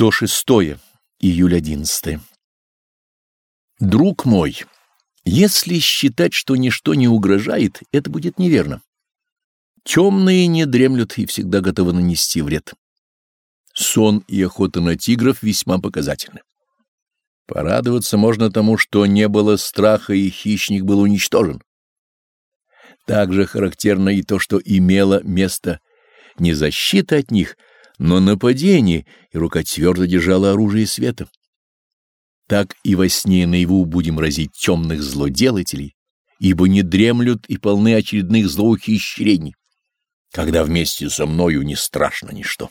106 июль 11 Друг мой, если считать, что ничто не угрожает, это будет неверно. Темные не дремлют и всегда готовы нанести вред. Сон и охота на тигров весьма показательны. Порадоваться можно тому, что не было страха и хищник был уничтожен. Также характерно и то, что имело место не защита от них, но нападение, и рука твердо держала оружие света. Так и во сне и наяву будем разить темных злоделателей, ибо не дремлют и полны очередных злоухищрений, когда вместе со мною не страшно ничто.